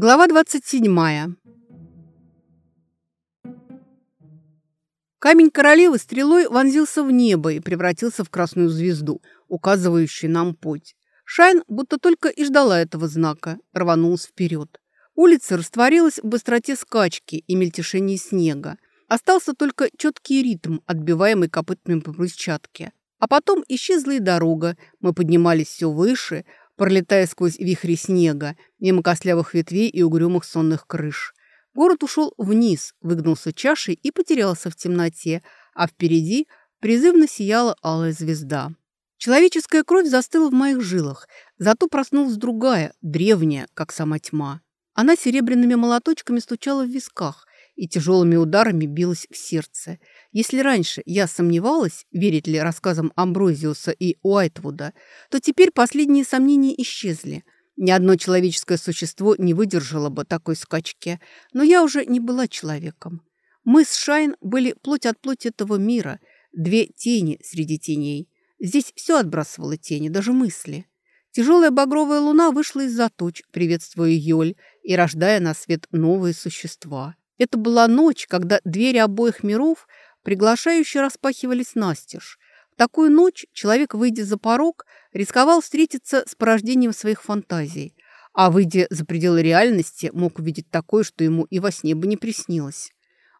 Глава 27. Камень королевы стрелой вонзился в небо и превратился в красную звезду, указывающую нам путь. Шайн будто только и ждала этого знака, рванулась вперед. Улица растворилась в быстроте скачки и мельтешении снега. Остался только четкий ритм, отбиваемый копытами по брусчатке. А потом исчезла и дорога. Мы поднимались все выше, пролетая сквозь вихри снега, мимо костлявых ветвей и угрюмых сонных крыш. Город ушел вниз, выгнулся чашей и потерялся в темноте, а впереди призывно сияла алая звезда. Человеческая кровь застыла в моих жилах, зато проснулась другая, древняя, как сама тьма. Она серебряными молоточками стучала в висках, и тяжелыми ударами билась в сердце. Если раньше я сомневалась, верить ли рассказам Амброзиуса и Уайтвуда, то теперь последние сомнения исчезли. Ни одно человеческое существо не выдержало бы такой скачки, но я уже не была человеком. Мы с Шайн были плоть от плоти этого мира, две тени среди теней. Здесь все отбрасывало тени, даже мысли. Тяжелая багровая луна вышла из-за туч, приветствуя Йоль и рождая на свет новые существа. Это была ночь, когда двери обоих миров приглашающе распахивались настежь. В такую ночь человек, выйдя за порог, рисковал встретиться с порождением своих фантазий, а, выйдя за пределы реальности, мог увидеть такое, что ему и во сне бы не приснилось.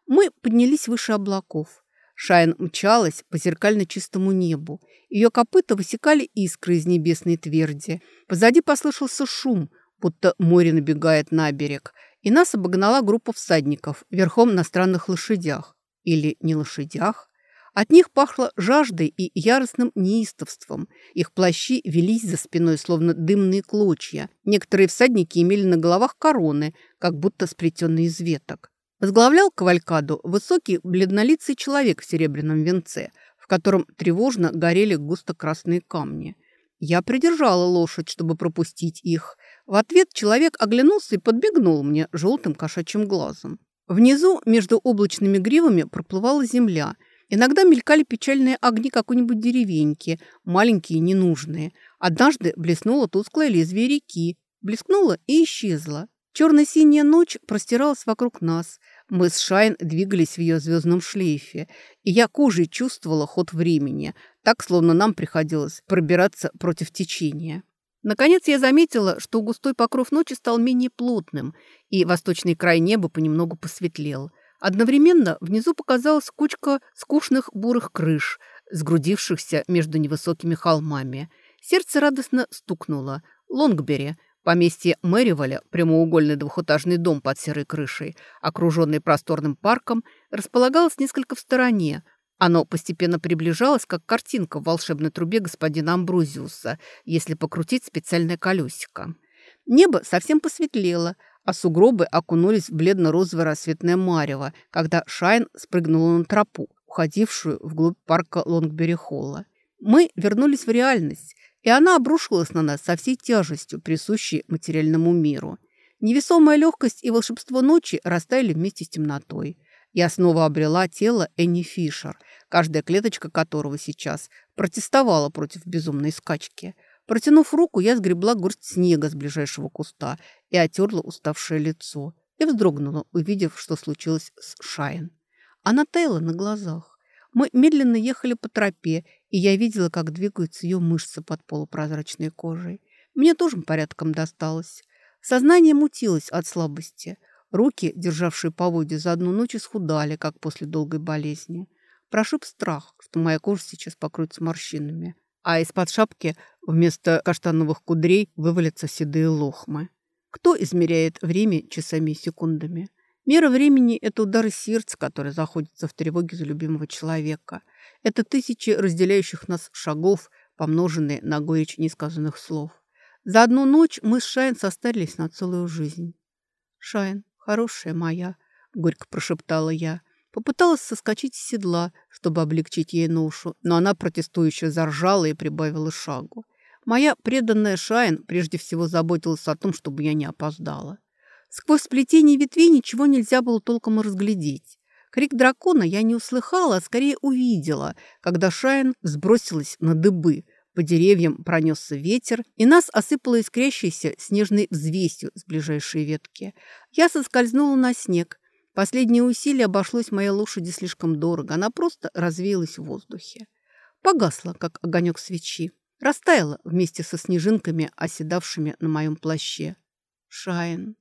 Мы поднялись выше облаков. Шайн мчалась по зеркально чистому небу. Ее копыта высекали искры из небесной тверди. Позади послышался шум, будто море набегает на берег – и нас обогнала группа всадников верхом на странных лошадях. Или не лошадях. От них пахло жаждой и яростным неистовством. Их плащи велись за спиной, словно дымные клочья. Некоторые всадники имели на головах короны, как будто сплетенные из веток. Возглавлял кавалькаду высокий бледнолицый человек в серебряном венце, в котором тревожно горели густо красные камни. Я придержала лошадь, чтобы пропустить их, в ответ человек оглянулся и подбегнул мне желтым кошачьим глазом. Внизу между облачными гривами проплывала земля. Иногда мелькали печальные огни какой-нибудь деревеньки, маленькие ненужные. Однажды блеснуло тусклое лезвие реки, блескнуло и исчезло. Черно-синяя ночь простиралась вокруг нас. Мы с Шайн двигались в ее звездном шлейфе, и я кожей чувствовала ход времени, так, словно нам приходилось пробираться против течения. Наконец я заметила, что густой покров ночи стал менее плотным, и восточный край неба понемногу посветлел. Одновременно внизу показалась кучка скучных бурых крыш, сгрудившихся между невысокими холмами. Сердце радостно стукнуло. Лонгбери, поместье Мэриволя, прямоугольный двухэтажный дом под серой крышей, окруженный просторным парком, располагалось несколько в стороне, оно постепенно приближалось, как картинка в волшебной трубе господина Амбрузиуса, если покрутить специальное колесико. Небо совсем посветлело, а сугробы окунулись в бледно-розовое рассветное марево, когда Шайн спрыгнула на тропу, уходившую вглубь парка Лонгбери-Холла. Мы вернулись в реальность, и она обрушилась на нас со всей тяжестью, присущей материальному миру. Невесомая легкость и волшебство ночи растаяли вместе с темнотой. Я снова обрела тело Энни Фишер – каждая клеточка которого сейчас протестовала против безумной скачки. Протянув руку, я сгребла горсть снега с ближайшего куста и отерла уставшее лицо. И вздрогнула, увидев, что случилось с Шайн. Она таяла на глазах. Мы медленно ехали по тропе, и я видела, как двигаются ее мышцы под полупрозрачной кожей. Мне тоже порядком досталось. Сознание мутилось от слабости. Руки, державшие поводья за одну ночь, исхудали, как после долгой болезни. Прошиб страх, что моя кожа сейчас покроется морщинами, а из-под шапки вместо каштановых кудрей вывалятся седые лохмы. Кто измеряет время часами и секундами? Мера времени – это удары сердца, которые заходятся в тревоге за любимого человека. Это тысячи разделяющих нас шагов, помноженные на горечь несказанных слов. За одну ночь мы с Шайн состарились на целую жизнь. «Шайн, хорошая моя», – горько прошептала я – Попыталась соскочить с седла, чтобы облегчить ей ношу, но она протестующе заржала и прибавила шагу. Моя преданная Шайн прежде всего заботилась о том, чтобы я не опоздала. Сквозь сплетение ветвей ничего нельзя было толком разглядеть. Крик дракона я не услыхала, а скорее увидела, когда Шайн сбросилась на дыбы. По деревьям пронесся ветер, и нас осыпало искрящейся снежной взвесью с ближайшей ветки. Я соскользнула на снег. Последнее усилие обошлось моей лошади слишком дорого. Она просто развеялась в воздухе. Погасла, как огонек свечи. Растаяла вместе со снежинками, оседавшими на моем плаще. Шайн.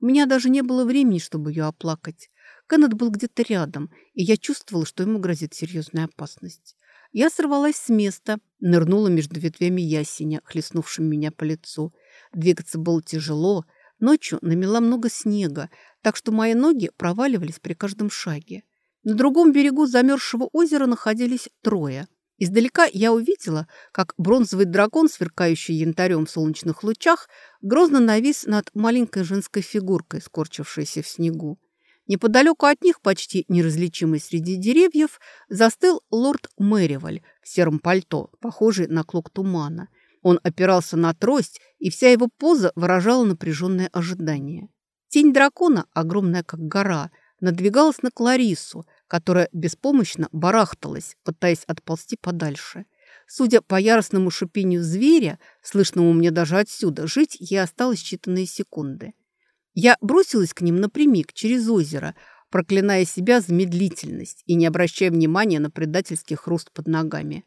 У меня даже не было времени, чтобы ее оплакать. Кеннет был где-то рядом, и я чувствовала, что ему грозит серьезная опасность. Я сорвалась с места, нырнула между ветвями ясеня, хлестнувшим меня по лицу. Двигаться было тяжело. Ночью намела много снега, так что мои ноги проваливались при каждом шаге. На другом берегу замерзшего озера находились трое. Издалека я увидела, как бронзовый дракон, сверкающий янтарем в солнечных лучах, грозно навис над маленькой женской фигуркой, скорчившейся в снегу. Неподалеку от них, почти неразличимый среди деревьев, застыл лорд Мэриваль в сером пальто, похожий на клок тумана. Он опирался на трость, и вся его поза выражала напряженное ожидание. Тень дракона, огромная как гора, надвигалась на Кларису, которая беспомощно барахталась, пытаясь отползти подальше. Судя по яростному шипению зверя, слышному мне даже отсюда, жить ей осталось считанные секунды. Я бросилась к ним напрямик, через озеро, проклиная себя за медлительность и не обращая внимания на предательский хруст под ногами.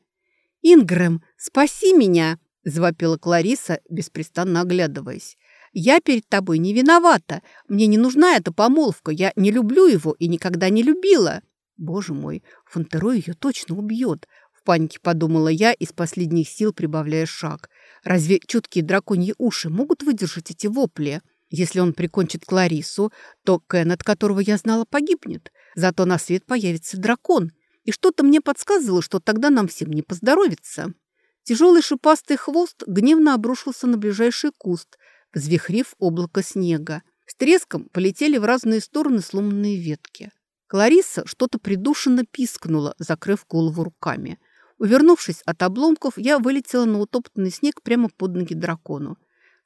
«Ингрэм, спаси меня!» – завопила Клариса, беспрестанно оглядываясь. Я перед тобой не виновата. Мне не нужна эта помолвка. Я не люблю его и никогда не любила». «Боже мой, Фонтерой ее точно убьет», – в панике подумала я, из последних сил прибавляя шаг. «Разве чуткие драконьи уши могут выдержать эти вопли?» Если он прикончит Кларису, то Кеннет, которого я знала, погибнет. Зато на свет появится дракон. И что-то мне подсказывало, что тогда нам всем не поздоровится. Тяжелый шипастый хвост гневно обрушился на ближайший куст, взвихрив облако снега. С треском полетели в разные стороны сломанные ветки. Клариса что-то придушенно пискнула, закрыв голову руками. Увернувшись от обломков, я вылетела на утоптанный снег прямо под ноги дракону.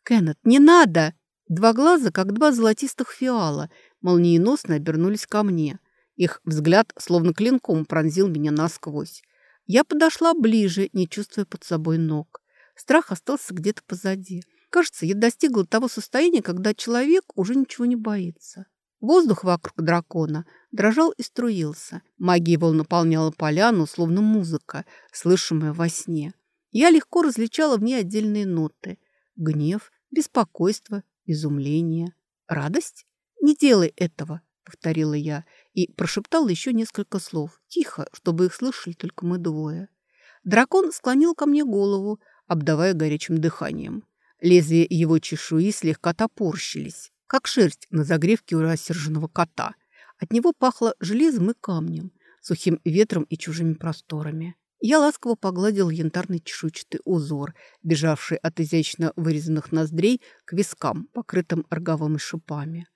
«Кеннет, не надо!» Два глаза, как два золотистых фиала, молниеносно обернулись ко мне. Их взгляд, словно клинком, пронзил меня насквозь. Я подошла ближе, не чувствуя под собой ног. Страх остался где-то позади. Кажется, я достигла того состояния, когда человек уже ничего не боится. Воздух вокруг дракона дрожал и струился. Магия его наполняла поляну, словно музыка, слышимая во сне. Я легко различала в ней отдельные ноты. Гнев, беспокойство, изумление, радость. «Не делай этого!» — повторила я и прошептала еще несколько слов, тихо, чтобы их слышали только мы двое. Дракон склонил ко мне голову, обдавая горячим дыханием. Лезвия его чешуи слегка топорщились, как шерсть на загревке у рассерженного кота. От него пахло железом и камнем, сухим ветром и чужими просторами. Я ласково погладил янтарный чешуйчатый узор, бежавший от изящно вырезанных ноздрей к вискам, покрытым роговыми шипами.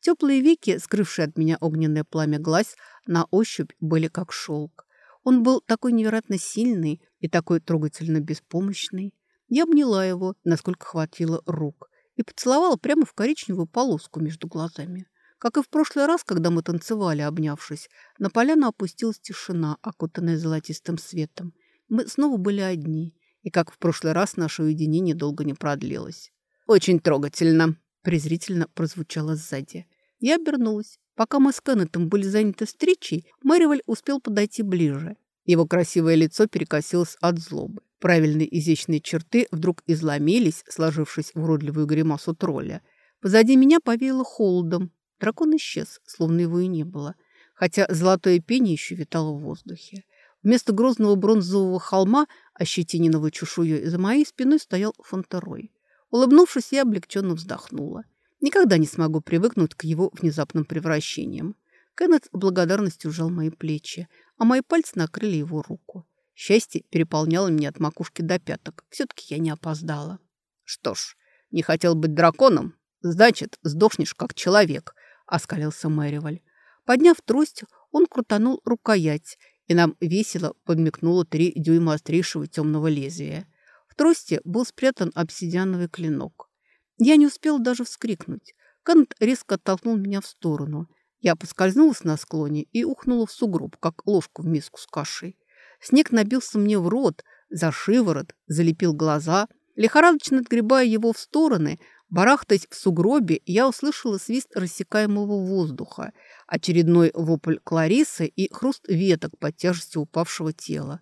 Теплые веки, скрывшие от меня огненное пламя глаз, на ощупь были как шелк. Он был такой невероятно сильный и такой трогательно беспомощный. Я обняла его, насколько хватило рук, и поцеловала прямо в коричневую полоску между глазами. Как и в прошлый раз, когда мы танцевали, обнявшись, на поляну опустилась тишина, окутанная золотистым светом. Мы снова были одни, и, как в прошлый раз, наше уединение долго не продлилось. «Очень трогательно», – презрительно прозвучало сзади. Я обернулась. Пока мы с Кеннетом были заняты встречей, Мэриваль успел подойти ближе. Его красивое лицо перекосилось от злобы. Правильные изящные черты вдруг изломились, сложившись в уродливую гримасу тролля. Позади меня повеяло холодом. Дракон исчез, словно его и не было, хотя золотое пение еще витало в воздухе. Вместо грозного бронзового холма, ощетиненного чешуей, за моей спиной стоял фонтерой. Улыбнувшись, я облегченно вздохнула. Никогда не смогу привыкнуть к его внезапным превращениям. Кеннет благодарностью сжал мои плечи, а мои пальцы накрыли его руку. Счастье переполняло меня от макушки до пяток. Все-таки я не опоздала. Что ж, не хотел быть драконом, значит, сдохнешь как человек, оскалился Мэриваль. Подняв трость, он крутанул рукоять, и нам весело подмигнуло три дюйма острейшего темного лезвия. В трости был спрятан обсидиановый клинок. Я не успел даже вскрикнуть. Кант резко оттолкнул меня в сторону. Я поскользнулась на склоне и ухнула в сугроб, как ложку в миску с кашей. Снег набился мне в рот, за шиворот, залепил глаза. Лихорадочно отгребая его в стороны, барахтаясь в сугробе, я услышала свист рассекаемого воздуха, очередной вопль Кларисы и хруст веток под тяжестью упавшего тела.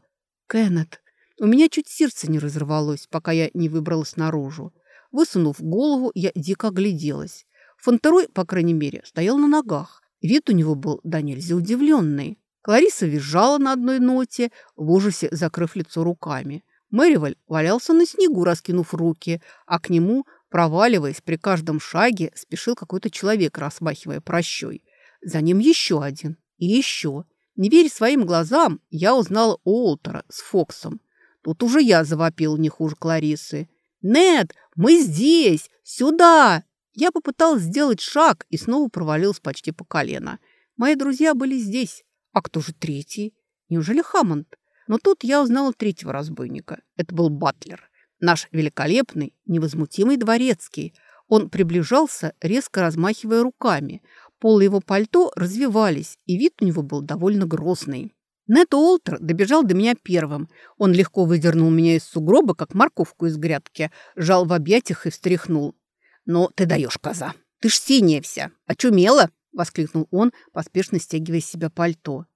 «Кеннет!» У меня чуть сердце не разорвалось, пока я не выбралась наружу. Высунув голову, я дико огляделась. Фонтерой, по крайней мере, стоял на ногах. Вид у него был да нельзя удивленный. Клариса визжала на одной ноте, в ужасе закрыв лицо руками. Мэриваль валялся на снегу, раскинув руки, а к нему, проваливаясь при каждом шаге, спешил какой-то человек, размахивая прощой. За ним еще один и еще. Не веря своим глазам, я узнала Уолтера с Фоксом. Тут уже я завопил не хуже Кларисы. «Нед, мы здесь! Сюда!» Я попыталась сделать шаг и снова провалилась почти по колено. Мои друзья были здесь. А кто же третий? Неужели Хаммонд? Но тут я узнала третьего разбойника. Это был Батлер. Наш великолепный, невозмутимый дворецкий. Он приближался, резко размахивая руками. Полы его пальто развивались, и вид у него был довольно грозный. Нет Уолтер добежал до меня первым. Он легко выдернул меня из сугроба, как морковку из грядки, жал в объятиях и встряхнул. «Ну, ты даешь, коза! Ты ж синяя вся! Очумела!» — воскликнул он, поспешно стягивая с себя пальто.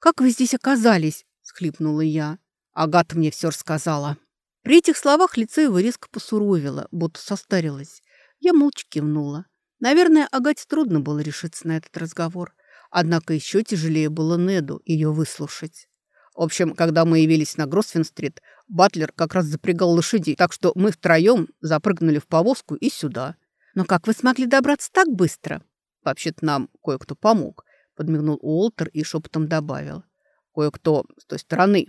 «Как вы здесь оказались?» — схлипнула я. Агата мне все рассказала. При этих словах лицо его резко посуровило, будто состарилось. Я молча кивнула. Наверное, Агате трудно было решиться на этот разговор. Однако еще тяжелее было Неду ее выслушать. В общем, когда мы явились на Гросвен-стрит, Батлер как раз запрягал лошадей, так что мы втроем запрыгнули в повозку и сюда. Но как вы смогли добраться так быстро? Вообще-то нам кое-кто помог, подмигнул Уолтер и шепотом добавил. Кое-кто с той стороны.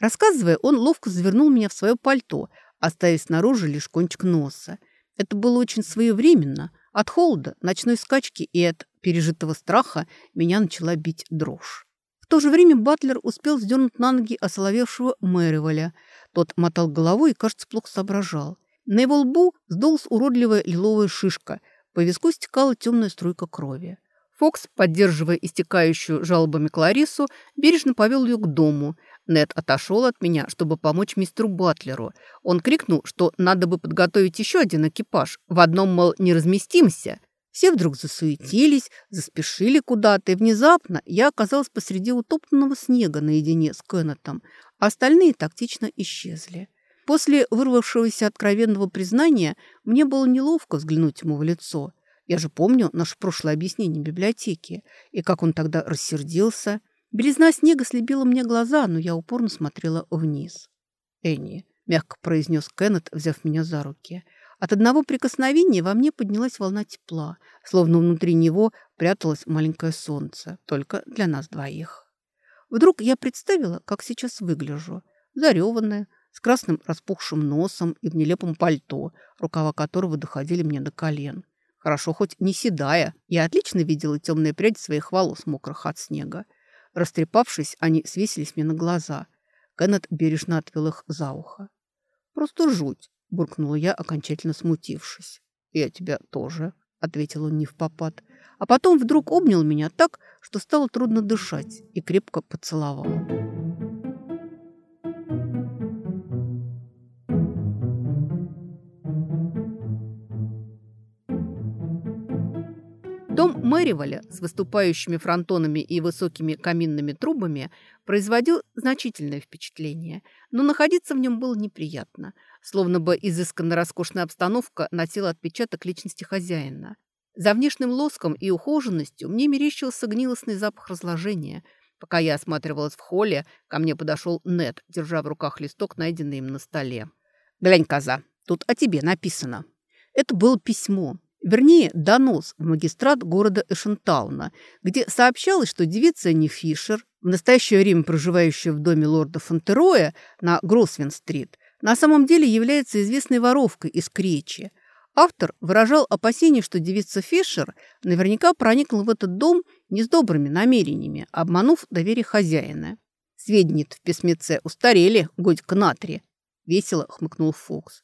Рассказывая, он ловко завернул меня в свое пальто, оставив снаружи лишь кончик носа. Это было очень своевременно. От холода, ночной скачки и от пережитого страха меня начала бить дрожь. В то же время Батлер успел сдернуть на ноги осоловевшего Мэриволя. Тот мотал головой и, кажется, плохо соображал. На его лбу сдулась уродливая лиловая шишка. По виску стекала темная струйка крови. Фокс, поддерживая истекающую жалобами Кларису, бережно повел ее к дому. Нед отошел от меня, чтобы помочь мистеру Батлеру. Он крикнул, что надо бы подготовить еще один экипаж. В одном, мол, не разместимся. Все вдруг засуетились, заспешили куда-то, и внезапно я оказалась посреди утоптанного снега наедине с Кеннетом, а остальные тактично исчезли. После вырвавшегося откровенного признания мне было неловко взглянуть ему в лицо. Я же помню наше прошлое объяснение библиотеки, и как он тогда рассердился. Белизна снега слепила мне глаза, но я упорно смотрела вниз. «Энни», — мягко произнес Кеннет, взяв меня за руки, — от одного прикосновения во мне поднялась волна тепла, словно внутри него пряталось маленькое солнце, только для нас двоих. Вдруг я представила, как сейчас выгляжу, зареванная, с красным распухшим носом и в нелепом пальто, рукава которого доходили мне до колен. Хорошо, хоть не седая, я отлично видела темные пряди своих волос, мокрых от снега. Растрепавшись, они свесились мне на глаза. Кеннет бережно отвел их за ухо. Просто жуть буркнула я, окончательно смутившись. «Я тебя тоже», — ответил он не в попад. А потом вдруг обнял меня так, что стало трудно дышать, и крепко поцеловал. Дом Мэриваля с выступающими фронтонами и высокими каминными трубами производил значительное впечатление, но находиться в нем было неприятно, словно бы изысканно роскошная обстановка носила отпечаток личности хозяина. За внешним лоском и ухоженностью мне мерещился гнилостный запах разложения. Пока я осматривалась в холле, ко мне подошел Нед, держа в руках листок, найденный им на столе. «Глянь, коза, тут о тебе написано». Это было письмо, Вернее, донос в магистрат города Эшентауна, где сообщалось, что девица Ни Фишер, в настоящее время проживающая в доме лорда Фонтероя на Гросвен-стрит, на самом деле является известной воровкой из Кречи. Автор выражал опасение, что девица Фишер наверняка проникла в этот дом не с добрыми намерениями, обманув доверие хозяина. Сведения в письмеце устарели годика на три. весело хмыкнул Фокс.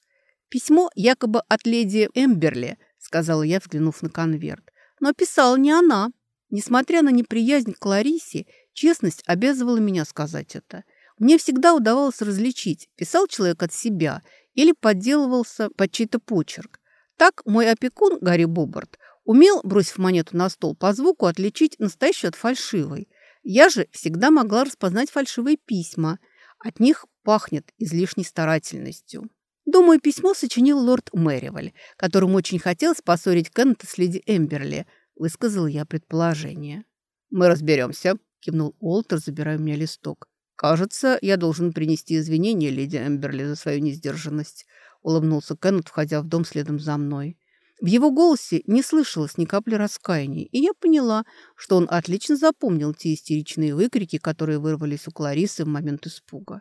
«Письмо якобы от леди Эмберли», — сказала я, взглянув на конверт. «Но писала не она. Несмотря на неприязнь к Ларисе, честность обязывала меня сказать это. Мне всегда удавалось различить, писал человек от себя или подделывался под чей-то почерк. Так мой опекун Гарри Бобарт умел, бросив монету на стол, по звуку отличить настоящую от фальшивой. Я же всегда могла распознать фальшивые письма. От них пахнет излишней старательностью. Думаю, письмо сочинил лорд Мэриваль, которому очень хотелось поссорить Кеннета с леди Эмберли, высказал я предположение. «Мы разберемся», – кивнул Уолтер, забирая у меня листок. «Кажется, я должен принести извинения леди Эмберли за свою несдержанность», – улыбнулся Кеннет, входя в дом следом за мной. В его голосе не слышалось ни капли раскаяния, и я поняла, что он отлично запомнил те истеричные выкрики, которые вырвались у Кларисы в момент испуга.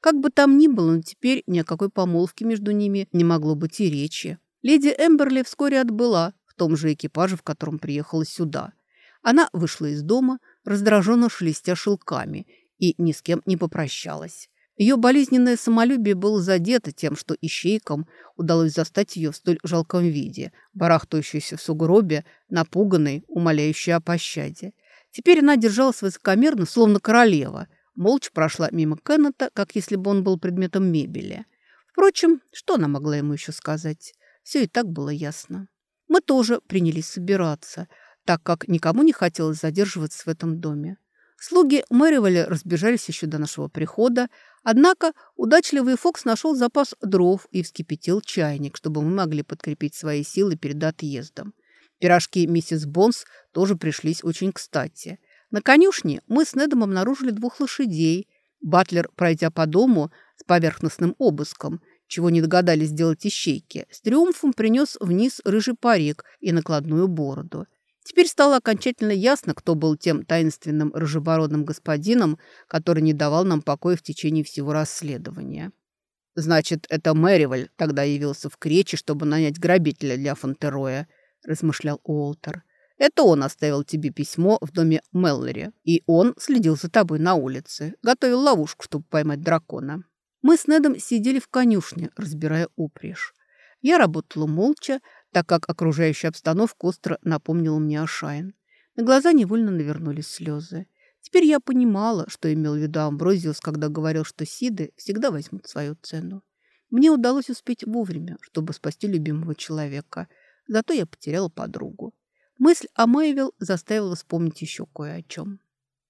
Как бы там ни было, но теперь ни о какой помолвке между ними не могло быть и речи. Леди Эмберли вскоре отбыла в том же экипаже, в котором приехала сюда. Она вышла из дома, раздраженно шелестя шелками, и ни с кем не попрощалась. Ее болезненное самолюбие было задето тем, что ищейкам удалось застать ее в столь жалком виде, барахтающейся в сугробе, напуганной, умоляющей о пощаде. Теперь она держалась высокомерно, словно королева – молча прошла мимо Кеннета, как если бы он был предметом мебели. Впрочем, что она могла ему еще сказать? Все и так было ясно. Мы тоже принялись собираться, так как никому не хотелось задерживаться в этом доме. Слуги Мэриволя разбежались еще до нашего прихода, однако удачливый Фокс нашел запас дров и вскипятил чайник, чтобы мы могли подкрепить свои силы перед отъездом. Пирожки миссис Бонс тоже пришлись очень кстати – на конюшне мы с Недом обнаружили двух лошадей. Батлер, пройдя по дому с поверхностным обыском, чего не догадались сделать ищейки, с триумфом принес вниз рыжий парик и накладную бороду. Теперь стало окончательно ясно, кто был тем таинственным рыжебородным господином, который не давал нам покоя в течение всего расследования. «Значит, это Мэриваль тогда явился в Кречи, чтобы нанять грабителя для Фонтероя», – размышлял Уолтер. Это он оставил тебе письмо в доме Меллери, и он следил за тобой на улице, готовил ловушку, чтобы поймать дракона. Мы с Недом сидели в конюшне, разбирая упряжь. Я работала молча, так как окружающая обстановка остро напомнила мне о. На глаза невольно навернулись слезы. Теперь я понимала, что имел в виду Амброзиус, когда говорил, что Сиды всегда возьмут свою цену. Мне удалось успеть вовремя, чтобы спасти любимого человека. Зато я потеряла подругу. Мысль о Мэйвилл заставила вспомнить еще кое о чем.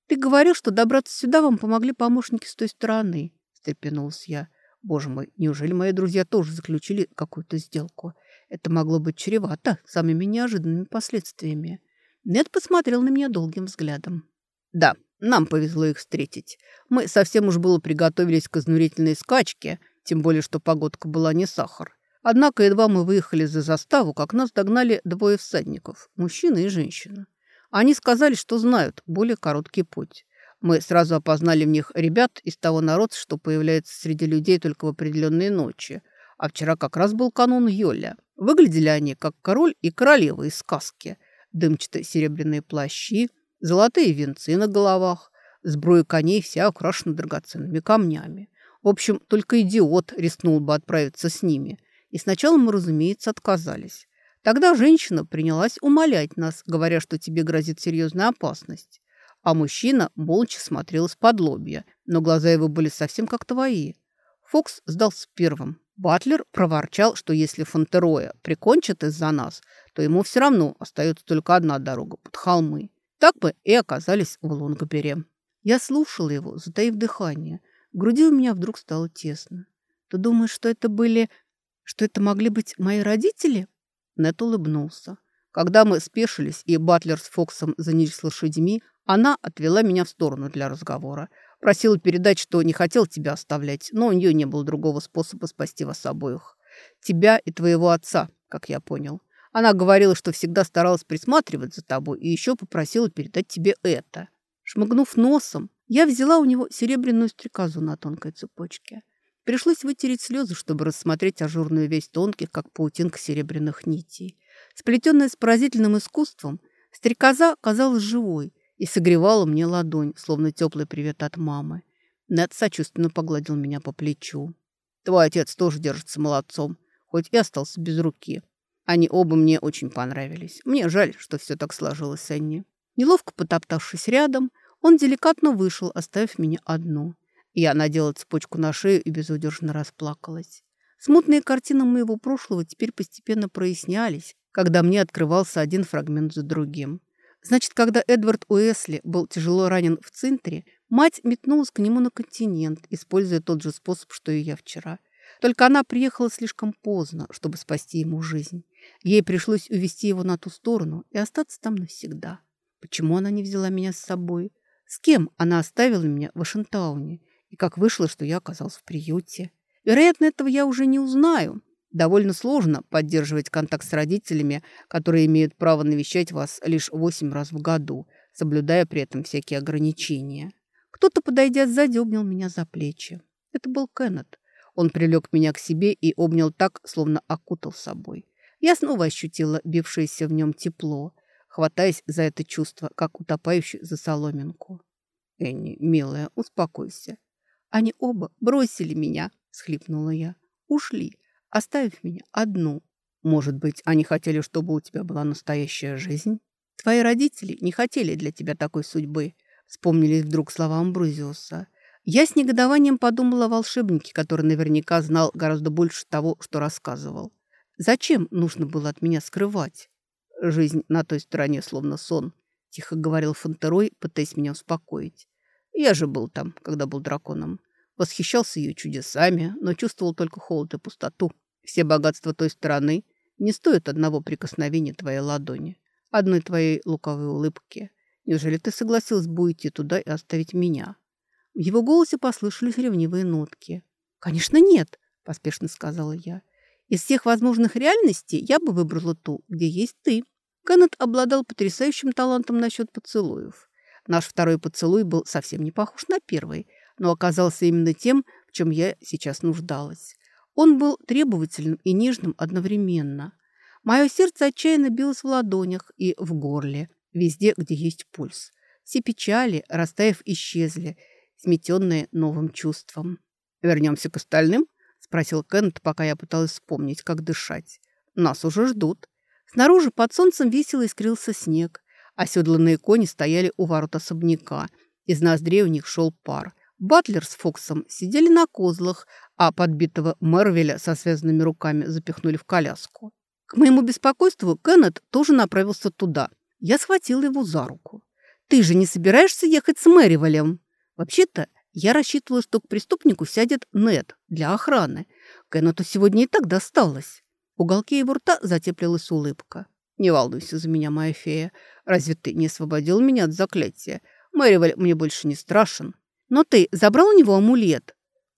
«Ты говорил, что добраться сюда вам помогли помощники с той стороны», – встрепенулась я. «Боже мой, неужели мои друзья тоже заключили какую-то сделку? Это могло быть чревато самыми неожиданными последствиями». Нед посмотрел на меня долгим взглядом. «Да, нам повезло их встретить. Мы совсем уж было приготовились к изнурительной скачке, тем более, что погодка была не сахар. Однако едва мы выехали за заставу, как нас догнали двое всадников, мужчина и женщина. Они сказали, что знают более короткий путь. Мы сразу опознали в них ребят из того народа, что появляется среди людей только в определенные ночи. А вчера как раз был канун Йоля. Выглядели они, как король и королева из сказки. Дымчатые серебряные плащи, золотые венцы на головах, сбруя коней вся украшена драгоценными камнями. В общем, только идиот рискнул бы отправиться с ними – и сначала мы, разумеется, отказались. Тогда женщина принялась умолять нас, говоря, что тебе грозит серьезная опасность. А мужчина молча смотрел из-под лобья, но глаза его были совсем как твои. Фокс сдался первым. Батлер проворчал, что если Фонтероя прикончит из-за нас, то ему все равно остается только одна дорога под холмы. Так бы и оказались в Лонгобере. Я слушала его, затаив дыхание. В груди у меня вдруг стало тесно. Ты думаешь, что это были что это могли быть мои родители? Нет улыбнулся. Когда мы спешились и Батлер с Фоксом занялись лошадьми, она отвела меня в сторону для разговора. Просила передать, что не хотел тебя оставлять, но у нее не было другого способа спасти вас обоих. Тебя и твоего отца, как я понял. Она говорила, что всегда старалась присматривать за тобой и еще попросила передать тебе это. Шмыгнув носом, я взяла у него серебряную стрекозу на тонкой цепочке. Пришлось вытереть слезы, чтобы рассмотреть ажурную весь тонких, как паутинка серебряных нитей. Сплетенная с поразительным искусством, стрекоза казалась живой и согревала мне ладонь, словно теплый привет от мамы. Нед сочувственно погладил меня по плечу. Твой отец тоже держится молодцом, хоть и остался без руки. Они оба мне очень понравились. Мне жаль, что все так сложилось, Энни». Неловко потоптавшись рядом, он деликатно вышел, оставив меня одну. Я надела цепочку на шею и безудержно расплакалась. Смутные картины моего прошлого теперь постепенно прояснялись, когда мне открывался один фрагмент за другим. Значит, когда Эдвард Уэсли был тяжело ранен в центре, мать метнулась к нему на континент, используя тот же способ, что и я вчера. Только она приехала слишком поздно, чтобы спасти ему жизнь. Ей пришлось увезти его на ту сторону и остаться там навсегда. Почему она не взяла меня с собой? С кем она оставила меня в Вашингтауне? И как вышло, что я оказался в приюте? Вероятно, этого я уже не узнаю. Довольно сложно поддерживать контакт с родителями, которые имеют право навещать вас лишь восемь раз в году, соблюдая при этом всякие ограничения. Кто-то, подойдя сзади, обнял меня за плечи. Это был Кеннет. Он прилег меня к себе и обнял так, словно окутал собой. Я снова ощутила бившееся в нем тепло, хватаясь за это чувство, как утопающий за соломинку. «Энни, милая, успокойся. Они оба бросили меня», — схлипнула я. «Ушли, оставив меня одну. Может быть, они хотели, чтобы у тебя была настоящая жизнь? Твои родители не хотели для тебя такой судьбы», — вспомнились вдруг слова Амбрузиуса. Я с негодованием подумала о волшебнике, который наверняка знал гораздо больше того, что рассказывал. Зачем нужно было от меня скрывать? Жизнь на той стороне словно сон, тихо говорил Фонтерой, пытаясь меня успокоить. Я же был там, когда был драконом. Восхищался ее чудесами, но чувствовал только холод и пустоту. Все богатства той стороны не стоят одного прикосновения твоей ладони, одной твоей луковой улыбки. Неужели ты согласилась бы уйти туда и оставить меня?» В его голосе послышались ревнивые нотки. «Конечно, нет», – поспешно сказала я. «Из всех возможных реальностей я бы выбрала ту, где есть ты». Кеннет обладал потрясающим талантом насчет поцелуев. Наш второй поцелуй был совсем не похож на первый – но оказался именно тем, в чем я сейчас нуждалась. Он был требовательным и нежным одновременно. Мое сердце отчаянно билось в ладонях и в горле, везде, где есть пульс. Все печали, растаяв, исчезли, сметенные новым чувством. «Вернемся к остальным?» – спросил Кент, пока я пыталась вспомнить, как дышать. «Нас уже ждут». Снаружи под солнцем весело искрился снег. Оседланные кони стояли у ворот особняка. Из ноздрей у них шел пар. Батлер с Фоксом сидели на козлах, а подбитого Мервеля со связанными руками запихнули в коляску. К моему беспокойству Кеннет тоже направился туда. Я схватила его за руку. «Ты же не собираешься ехать с Мэривалем?» «Вообще-то я рассчитывала, что к преступнику сядет Нед для охраны. Кеннету сегодня и так досталось». В уголке его рта затеплилась улыбка. «Не волнуйся за меня, моя фея. Разве ты не освободил меня от заклятия? Мэриваль мне больше не страшен. «Но ты забрал у него амулет?»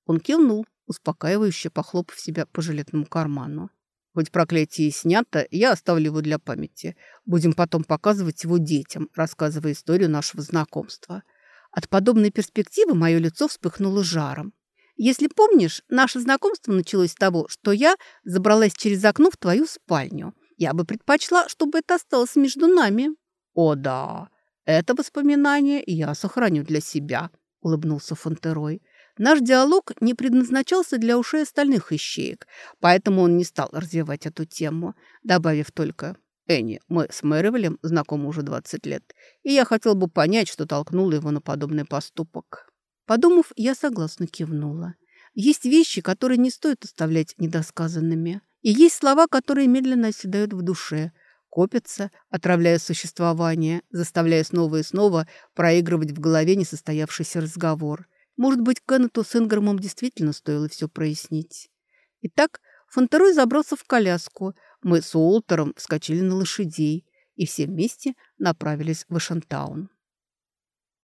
Он кивнул, успокаивающе похлопав себя по жилетному карману. «Хоть проклятие и снято, я оставлю его для памяти. Будем потом показывать его детям, рассказывая историю нашего знакомства». От подобной перспективы мое лицо вспыхнуло жаром. «Если помнишь, наше знакомство началось с того, что я забралась через окно в твою спальню. Я бы предпочла, чтобы это осталось между нами». «О да, это воспоминание я сохраню для себя», – улыбнулся Фонтерой. Наш диалог не предназначался для ушей остальных ищеек, поэтому он не стал развивать эту тему, добавив только «Энни, мы с Мэривелем знакомы уже 20 лет, и я хотел бы понять, что толкнуло его на подобный поступок». Подумав, я согласно кивнула. Есть вещи, которые не стоит оставлять недосказанными. И есть слова, которые медленно оседают в душе, копятся, отравляя существование, заставляя снова и снова проигрывать в голове несостоявшийся разговор. Может быть, Кеннету с Инграмом действительно стоило все прояснить. Итак, Фонтерой забрался в коляску. Мы с Уолтером вскочили на лошадей и все вместе направились в Вашингтон.